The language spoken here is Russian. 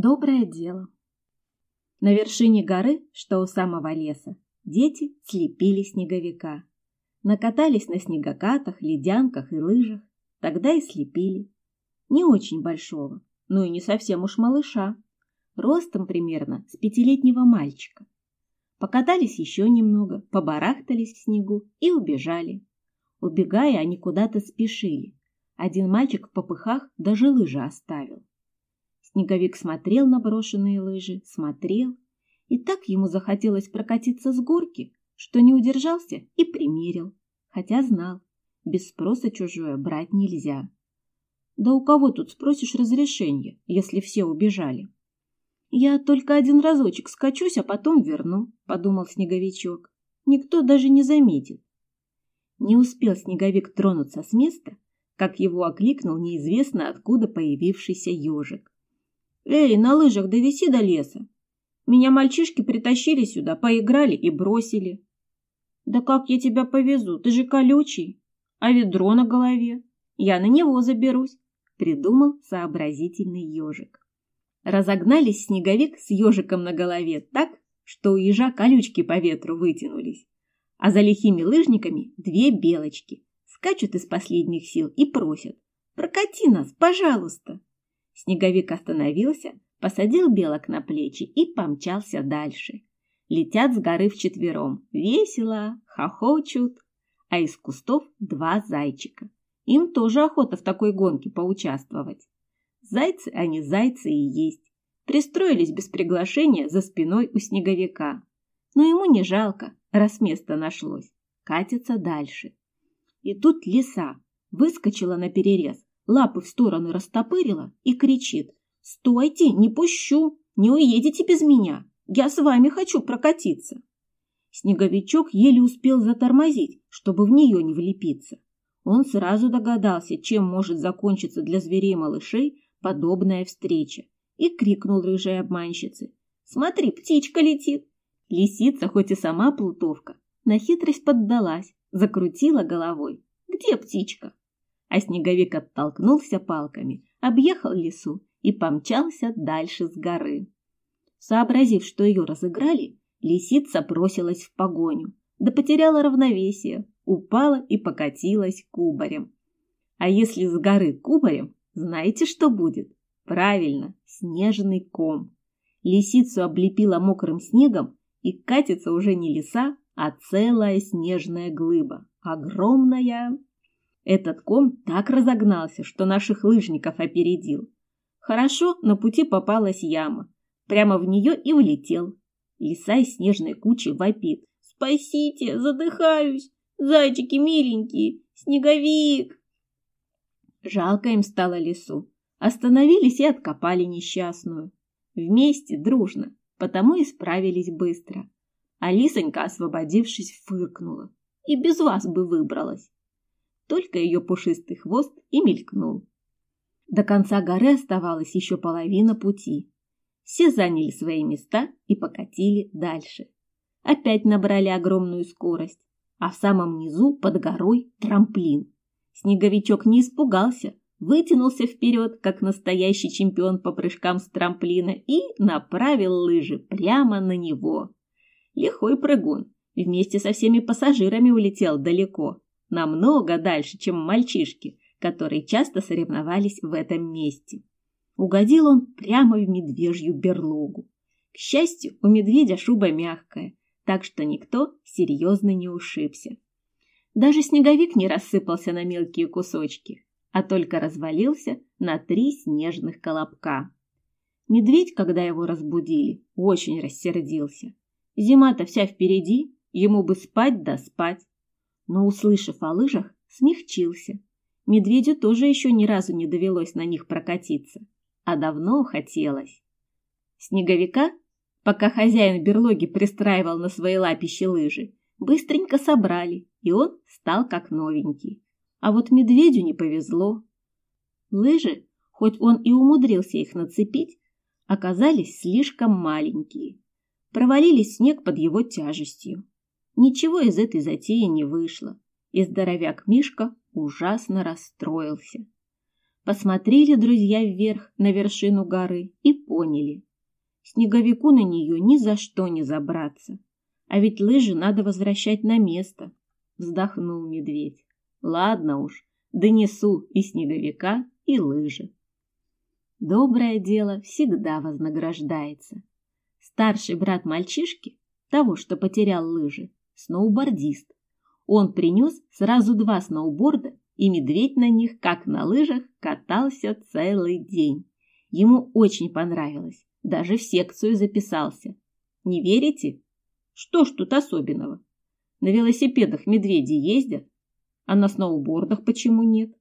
Доброе дело. На вершине горы, что у самого леса, дети слепили снеговика. Накатались на снегокатах, ледянках и лыжах, тогда и слепили. Не очень большого, но и не совсем уж малыша. Ростом примерно с пятилетнего мальчика. Покатались еще немного, побарахтались в снегу и убежали. Убегая, они куда-то спешили. Один мальчик в попыхах даже лыжи оставил. Снеговик смотрел на брошенные лыжи, смотрел, и так ему захотелось прокатиться с горки, что не удержался и примерил, хотя знал, без спроса чужое брать нельзя. Да у кого тут спросишь разрешение, если все убежали? Я только один разочек скачусь, а потом верну, подумал снеговичок. Никто даже не заметит. Не успел снеговик тронуться с места, как его окликнул неизвестно откуда появившийся ежик. «Эй, на лыжах довеси до леса! Меня мальчишки притащили сюда, поиграли и бросили». «Да как я тебя повезу? Ты же колючий! А ведро на голове? Я на него заберусь!» — придумал сообразительный ежик. Разогнались снеговик с ежиком на голове так, что у ежа колючки по ветру вытянулись, а за лихими лыжниками две белочки скачут из последних сил и просят «Прокати нас, пожалуйста!» Снеговик остановился, посадил белок на плечи и помчался дальше. Летят с горы вчетвером, весело, хохочут, а из кустов два зайчика. Им тоже охота в такой гонке поучаствовать. Зайцы они зайцы и есть. Пристроились без приглашения за спиной у снеговика. Но ему не жалко, раз место нашлось. Катится дальше. И тут лиса выскочила на перерез, лапы в стороны растопырила и кричит. «Стойте, не пущу! Не уедете без меня! Я с вами хочу прокатиться!» Снеговичок еле успел затормозить, чтобы в нее не влепиться. Он сразу догадался, чем может закончиться для зверей-малышей подобная встреча, и крикнул рыжей обманщице. «Смотри, птичка летит!» Лисица, хоть и сама плутовка, на хитрость поддалась, закрутила головой. «Где птичка?» А снеговик оттолкнулся палками, объехал лесу и помчался дальше с горы. Сообразив, что ее разыграли, лисица бросилась в погоню, да потеряла равновесие, упала и покатилась кубарем. А если с горы кубарем, знаете, что будет? Правильно, снежный ком. Лисицу облепила мокрым снегом, и катится уже не лиса, а целая снежная глыба. Огромная, этот ком так разогнался, что наших лыжников опередил. Хорошо, на пути попалась яма. Прямо в нее и улетел. Лиса из снежной кучи вопит. «Спасите! Задыхаюсь! Зайчики миленькие! Снеговик!» Жалко им стало лесу. Остановились и откопали несчастную. Вместе, дружно, потому и справились быстро. А лисонька, освободившись, фыркнула. И без вас бы выбралась только ее пушистый хвост и мелькнул. До конца горы оставалась еще половина пути. Все заняли свои места и покатили дальше. Опять набрали огромную скорость, а в самом низу под горой трамплин. Снеговичок не испугался, вытянулся вперед, как настоящий чемпион по прыжкам с трамплина и направил лыжи прямо на него. Лихой прыгун вместе со всеми пассажирами улетел далеко, намного дальше, чем мальчишки, которые часто соревновались в этом месте. Угодил он прямо в медвежью берлогу. К счастью, у медведя шуба мягкая, так что никто серьезно не ушибся. Даже снеговик не рассыпался на мелкие кусочки, а только развалился на три снежных колобка. Медведь, когда его разбудили, очень рассердился. Зима-то вся впереди, ему бы спать да спать но, услышав о лыжах, смягчился. Медведю тоже еще ни разу не довелось на них прокатиться, а давно хотелось. Снеговика, пока хозяин берлоги пристраивал на свои лапищи лыжи, быстренько собрали, и он стал как новенький. А вот медведю не повезло. Лыжи, хоть он и умудрился их нацепить, оказались слишком маленькие, провалились снег под его тяжестью. Ничего из этой затеи не вышло, и здоровяк Мишка ужасно расстроился. Посмотрели друзья вверх на вершину горы и поняли. Снеговику на нее ни за что не забраться. А ведь лыжи надо возвращать на место, вздохнул медведь. Ладно уж, донесу и снеговика, и лыжи. Доброе дело всегда вознаграждается. Старший брат мальчишки, того, что потерял лыжи, сноубордист. Он принес сразу два сноуборда, и медведь на них, как на лыжах, катался целый день. Ему очень понравилось, даже в секцию записался. Не верите? Что ж тут особенного? На велосипедах медведи ездят, а на сноубордах почему нет?